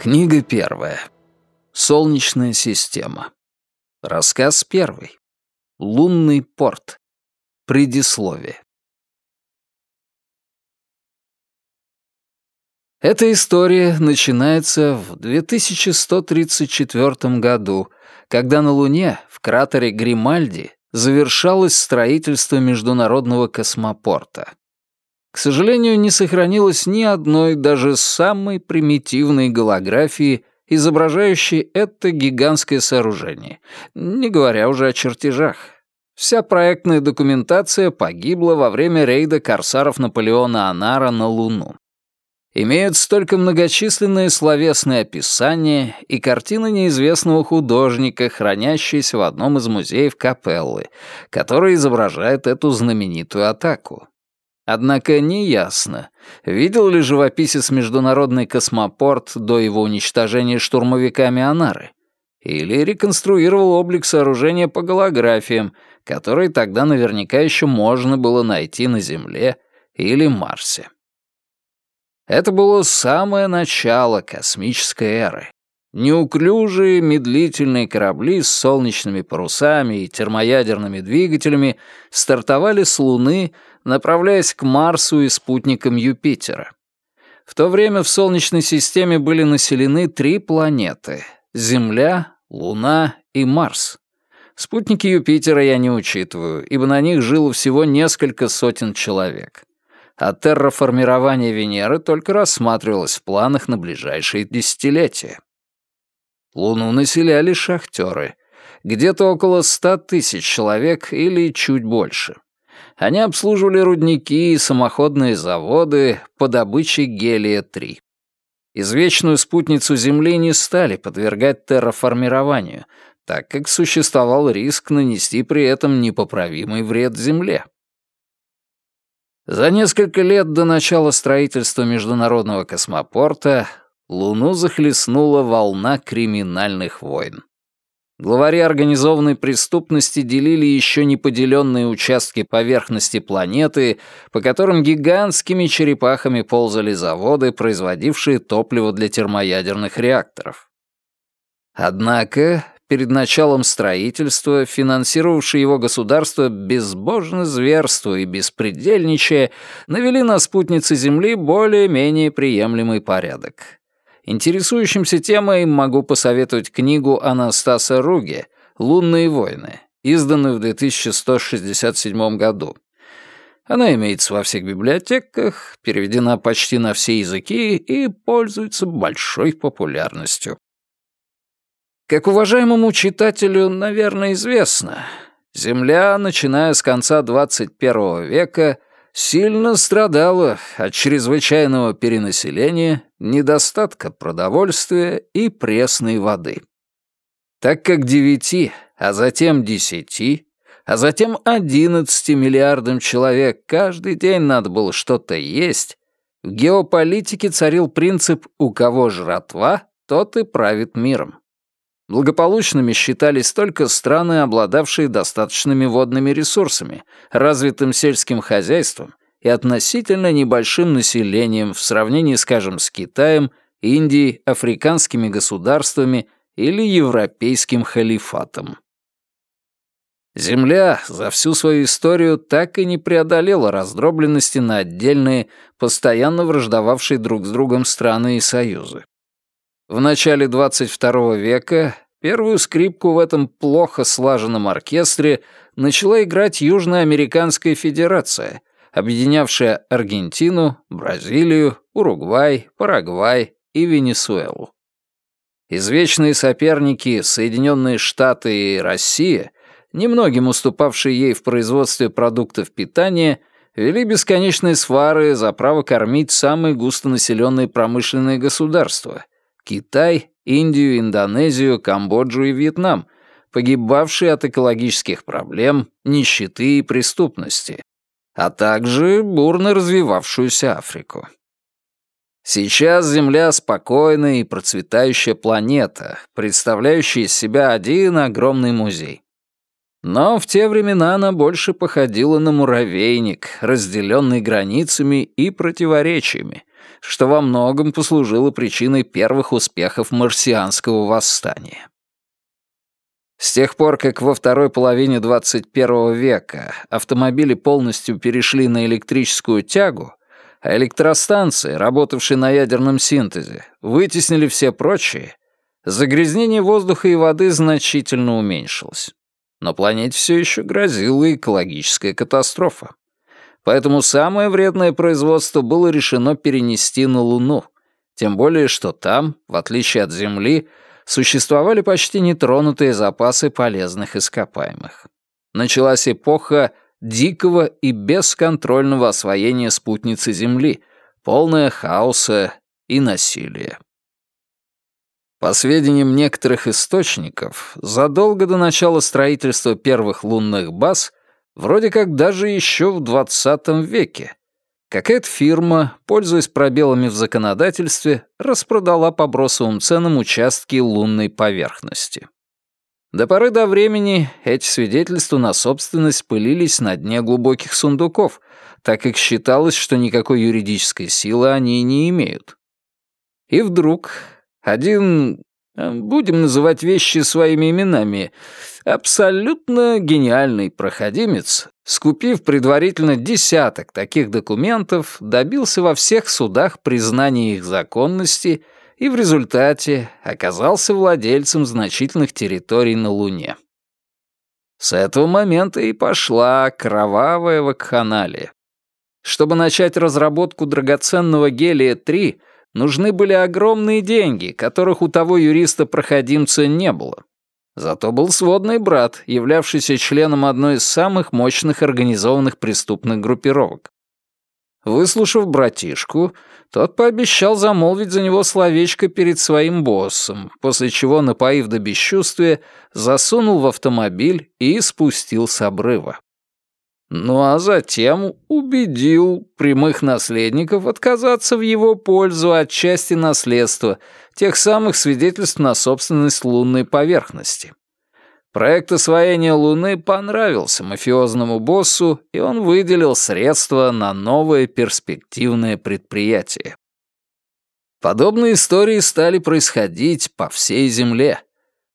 Книга первая. Солнечная система. Рассказ первый. Лунный порт. Предисловие. Эта история начинается в 2134 году, когда на Луне, в кратере Гримальди, завершалось строительство международного космопорта. К сожалению, не сохранилось ни одной даже самой примитивной голографии, изображающей это гигантское сооружение, не говоря уже о чертежах. Вся проектная документация погибла во время рейда корсаров Наполеона Анара на Луну. Имеются только многочисленные словесные описания и картины неизвестного художника, хранящиеся в одном из музеев Капеллы, который изображает эту знаменитую атаку. Однако неясно, видел ли живописец международный космопорт до его уничтожения штурмовиками Анары, или реконструировал облик сооружения по голографиям, которые тогда наверняка еще можно было найти на Земле или Марсе. Это было самое начало космической эры. Неуклюжие медлительные корабли с солнечными парусами и термоядерными двигателями стартовали с Луны, направляясь к Марсу и спутникам Юпитера. В то время в Солнечной системе были населены три планеты — Земля, Луна и Марс. Спутники Юпитера я не учитываю, ибо на них жило всего несколько сотен человек. А терраформирование Венеры только рассматривалось в планах на ближайшие десятилетия. Луну населяли шахтеры. Где-то около ста тысяч человек или чуть больше. Они обслуживали рудники и самоходные заводы по добыче гелия-3. Извечную спутницу Земли не стали подвергать терраформированию, так как существовал риск нанести при этом непоправимый вред Земле. За несколько лет до начала строительства международного космопорта Луну захлестнула волна криминальных войн. Главари организованной преступности делили еще неподеленные участки поверхности планеты, по которым гигантскими черепахами ползали заводы, производившие топливо для термоядерных реакторов. Однако, перед началом строительства, финансировавшие его государство безбожно зверство и беспредельничая навели на спутницы Земли более-менее приемлемый порядок. Интересующимся темой могу посоветовать книгу Анастаса Руге «Лунные войны», изданную в 2167 году. Она имеется во всех библиотеках, переведена почти на все языки и пользуется большой популярностью. Как уважаемому читателю, наверное, известно, Земля, начиная с конца 21 века, сильно страдала от чрезвычайного перенаселения, недостатка продовольствия и пресной воды. Так как девяти, а затем десяти, а затем одиннадцати миллиардам человек каждый день надо было что-то есть, в геополитике царил принцип «у кого жратва, тот и правит миром». Благополучными считались только страны, обладавшие достаточными водными ресурсами, развитым сельским хозяйством и относительно небольшим населением в сравнении, скажем, с Китаем, Индией, африканскими государствами или европейским халифатом. Земля за всю свою историю так и не преодолела раздробленности на отдельные, постоянно враждовавшие друг с другом страны и союзы. В начале 22 века первую скрипку в этом плохо слаженном оркестре начала играть Южноамериканская Федерация, объединявшая Аргентину, Бразилию, Уругвай, Парагвай и Венесуэлу. Извечные соперники Соединенные Штаты и Россия, немногим уступавшие ей в производстве продуктов питания, вели бесконечные свары за право кормить самые густонаселенные промышленные государства Китай, Индию, Индонезию, Камбоджу и Вьетнам, погибавшие от экологических проблем, нищеты и преступности, а также бурно развивавшуюся Африку. Сейчас Земля — спокойная и процветающая планета, представляющая из себя один огромный музей. Но в те времена она больше походила на муравейник, разделенный границами и противоречиями, что во многом послужило причиной первых успехов марсианского восстания. С тех пор, как во второй половине 21 века автомобили полностью перешли на электрическую тягу, а электростанции, работавшие на ядерном синтезе, вытеснили все прочие, загрязнение воздуха и воды значительно уменьшилось. Но планете все еще грозила экологическая катастрофа. Поэтому самое вредное производство было решено перенести на Луну, тем более что там, в отличие от Земли, существовали почти нетронутые запасы полезных ископаемых. Началась эпоха дикого и бесконтрольного освоения спутницы Земли, полная хаоса и насилия. По сведениям некоторых источников, задолго до начала строительства первых лунных баз, вроде как даже еще в 20 веке, какая-то фирма, пользуясь пробелами в законодательстве, распродала по бросовым ценам участки лунной поверхности. До поры до времени эти свидетельства на собственность пылились на дне глубоких сундуков, так как считалось, что никакой юридической силы они не имеют. И вдруг один, э, будем называть вещи своими именами, абсолютно гениальный проходимец, скупив предварительно десяток таких документов, добился во всех судах признания их законности — и в результате оказался владельцем значительных территорий на Луне. С этого момента и пошла кровавая вакханалия. Чтобы начать разработку драгоценного гелия-3, нужны были огромные деньги, которых у того юриста-проходимца не было. Зато был сводный брат, являвшийся членом одной из самых мощных организованных преступных группировок. Выслушав братишку, тот пообещал замолвить за него словечко перед своим боссом, после чего, напоив до бесчувствия, засунул в автомобиль и спустил с обрыва. Ну а затем убедил прямых наследников отказаться в его пользу от части наследства, тех самых свидетельств на собственность лунной поверхности. Проект освоения Луны понравился мафиозному боссу, и он выделил средства на новое перспективное предприятие. Подобные истории стали происходить по всей Земле.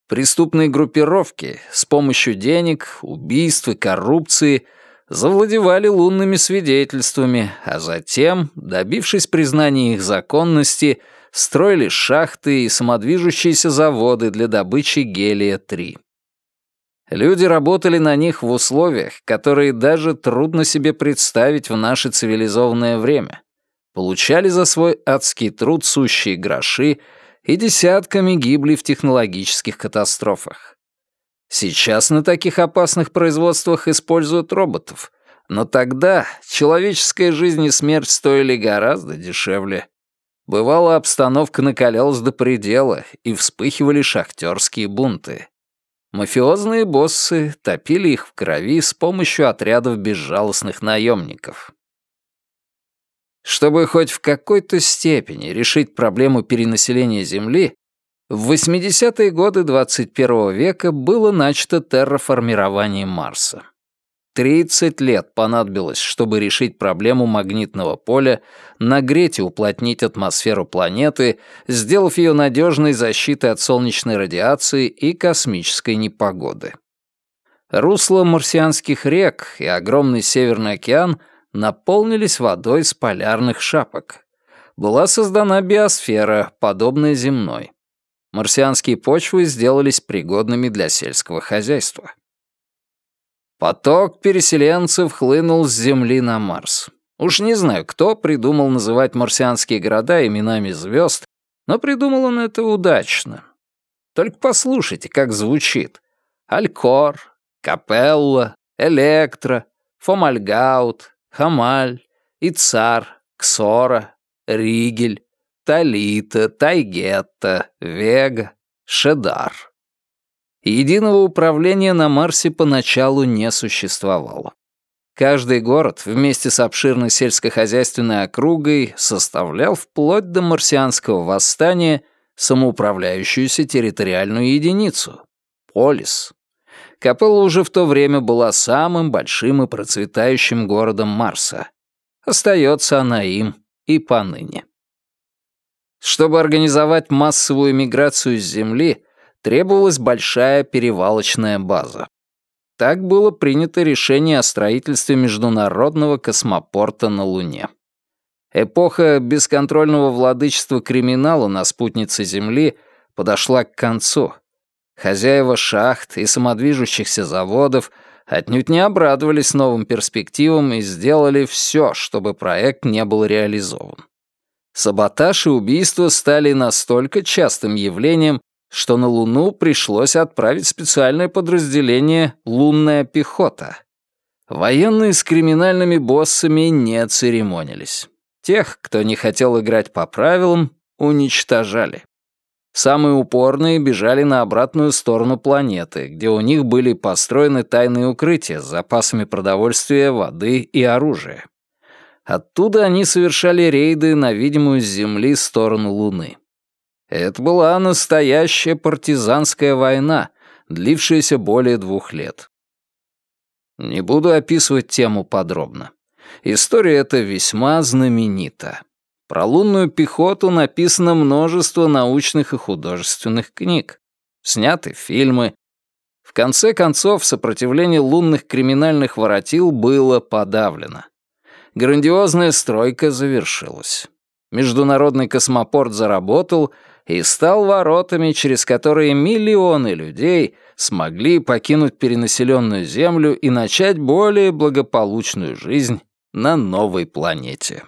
Преступные группировки с помощью денег, убийств и коррупции завладевали лунными свидетельствами, а затем, добившись признания их законности, строили шахты и самодвижущиеся заводы для добычи гелия-3. Люди работали на них в условиях, которые даже трудно себе представить в наше цивилизованное время. Получали за свой адский труд сущие гроши и десятками гибли в технологических катастрофах. Сейчас на таких опасных производствах используют роботов, но тогда человеческая жизнь и смерть стоили гораздо дешевле. Бывало, обстановка накалялась до предела, и вспыхивали шахтерские бунты. Мафиозные боссы топили их в крови с помощью отрядов безжалостных наемников. Чтобы хоть в какой-то степени решить проблему перенаселения Земли, в 80-е годы 21 века было начато терраформирование Марса. 30 лет понадобилось, чтобы решить проблему магнитного поля, нагреть и уплотнить атмосферу планеты, сделав ее надежной защитой от солнечной радиации и космической непогоды. Русла марсианских рек и огромный Северный океан наполнились водой с полярных шапок. Была создана биосфера, подобная земной. Марсианские почвы сделались пригодными для сельского хозяйства. Поток переселенцев хлынул с Земли на Марс. Уж не знаю, кто придумал называть марсианские города именами звезд, но придумал он это удачно. Только послушайте, как звучит. Алькор, Капелла, Электро, Фомальгаут, Хамаль, Ицар, Ксора, Ригель, Талита, Тайгетта, Вега, Шедар. Единого управления на Марсе поначалу не существовало. Каждый город вместе с обширной сельскохозяйственной округой составлял вплоть до марсианского восстания самоуправляющуюся территориальную единицу — полис. Капелла уже в то время была самым большим и процветающим городом Марса. Остается она им и поныне. Чтобы организовать массовую миграцию с Земли, требовалась большая перевалочная база. Так было принято решение о строительстве международного космопорта на Луне. Эпоха бесконтрольного владычества криминала на спутнице Земли подошла к концу. Хозяева шахт и самодвижущихся заводов отнюдь не обрадовались новым перспективам и сделали все, чтобы проект не был реализован. Саботаж и убийства стали настолько частым явлением, что на Луну пришлось отправить специальное подразделение «Лунная пехота». Военные с криминальными боссами не церемонились. Тех, кто не хотел играть по правилам, уничтожали. Самые упорные бежали на обратную сторону планеты, где у них были построены тайные укрытия с запасами продовольствия, воды и оружия. Оттуда они совершали рейды на видимую с Земли сторону Луны. Это была настоящая партизанская война, длившаяся более двух лет. Не буду описывать тему подробно. История эта весьма знаменита. Про лунную пехоту написано множество научных и художественных книг. Сняты фильмы. В конце концов, сопротивление лунных криминальных воротил было подавлено. Грандиозная стройка завершилась. Международный космопорт заработал и стал воротами, через которые миллионы людей смогли покинуть перенаселенную Землю и начать более благополучную жизнь на новой планете.